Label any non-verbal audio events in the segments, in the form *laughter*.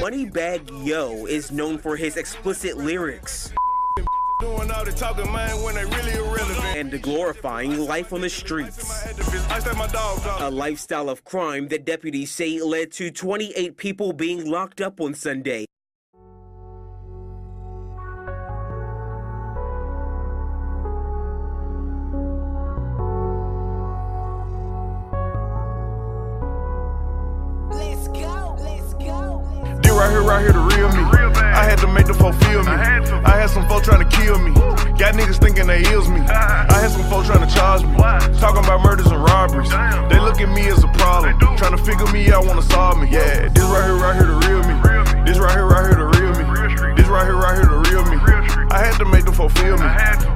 Moneybagg Yo is known for his explicit lyrics all the talking, man, when they really irrelevant. and glorifying life on the streets. I said my dog, dog. A lifestyle of crime that deputies say led to 28 people being locked up on Sunday. Right here, right here, the real me. I had to make the folk feel me. I had some folk trying to kill me. Got niggas thinking they is me. *laughs* I had some folk trying to charge me. Talking about murders and robberies. They look at me as a problem. Trying to figure me out, wanna solve me. Yeah, this right here, right here, the real me. This right here, right here, the real me. This right here, right here, the real me. I had to make the folk feel me.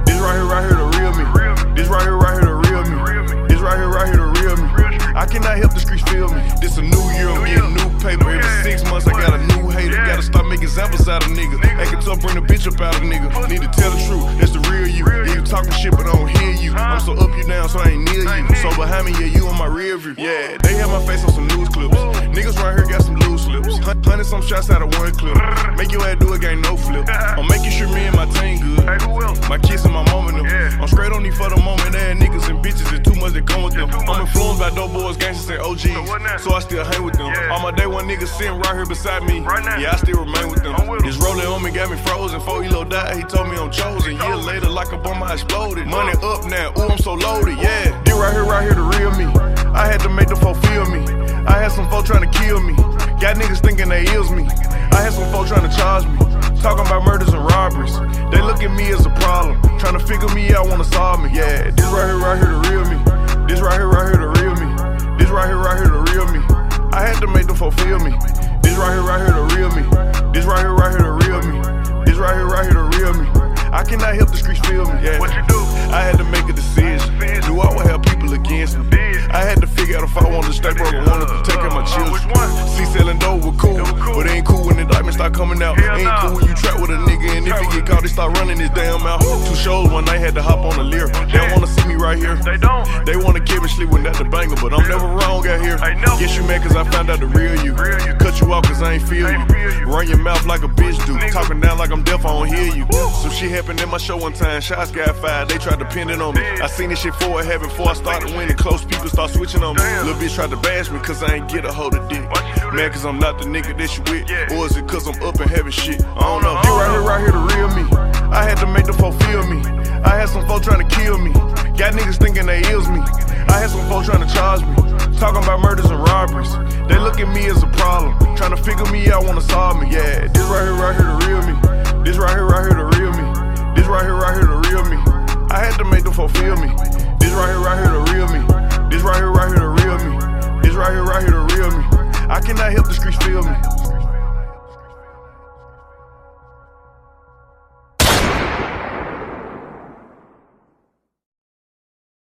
This right here, right here, the real me. This right here, right here, the real me. This right here, right here, the real me. I cannot help the streets feel me. This a new year, I'm getting new paper. Every six months, I got a new examples out of niggas. Acting tough, bring the bitch up out of nigga. Need to tell the truth, that's the real you. Yeah, you talking shit, but I don't hear you. I'm so up, you down, so I ain't near you. So behind me, yeah, you on my rear view. Yeah, they have my face on some news clips. Niggas right here got some loose lips. Hun- Hundred some shots out of one clip. Make your ass do a game, no flip. *laughs* I'm making sure me and my team good. My kids So I still hang with them. All my day one niggas sitting right here beside me. Right now. Yeah, I still remain with them. This rolling on me got me frozen. Before Elo died, he told me I'm chosen. Year later, like a bomb, I exploded. Money up now, ooh, I'm so loaded, yeah. This right here, right here, the real me. I had to make the folk feel me. I had some folk trying to kill me. Got niggas thinking they is me. I had some folk trying to charge me. Talking about murders and robberies. They look at me as a problem. Trying to figure me out, wanna solve me. Yeah, this right here, right here, to make them fulfill me. This right here, right here, the real me. This right here, right here, the real me. This right here, right here, the real me. I cannot help the streets feel me. Yeah. What you do? I had to make a decision. Do I would have people against me? I had to figure out if I wanted to stay broke or wanted to take care of my children. See, selling dope was cool, start coming out. Ain't cool when you trap with a nigga, and if he get caught, they start running his damn mouth. Two shows one night, had to hop on the lyric. They don't wanna see me right here. They don't. They wanna keep me sleep that's the banger, but I'm never wrong out here. Guess you mad cause I found out the real you. Cut you off cause I ain't feel you. Run your mouth like a bitch do. Like I'm deaf, I don't hear you. Some shit happened in my show one time. Shots got fired, they tried to pin it on me. I seen this shit for it happen before I started winning. Close people start switching on me. Little bitch tried to bash me cause I ain't get a hold of dick. Man, cause I'm not the nigga that you with. Or is it cause I'm up and having shit? I don't know. You right here, right here, the real me. I had to make the folk feel me. I had some folk trying to kill me. Got niggas thinking they is me. I had some folk trying to charge me. Talking about murders and robberies. They look at me as a problem. Trying to figure me out, wanna solve me. Yeah, this right here, right here, the real me. This right here, right here, the real me. This right here, right here, the real me. I had to make them fulfill me.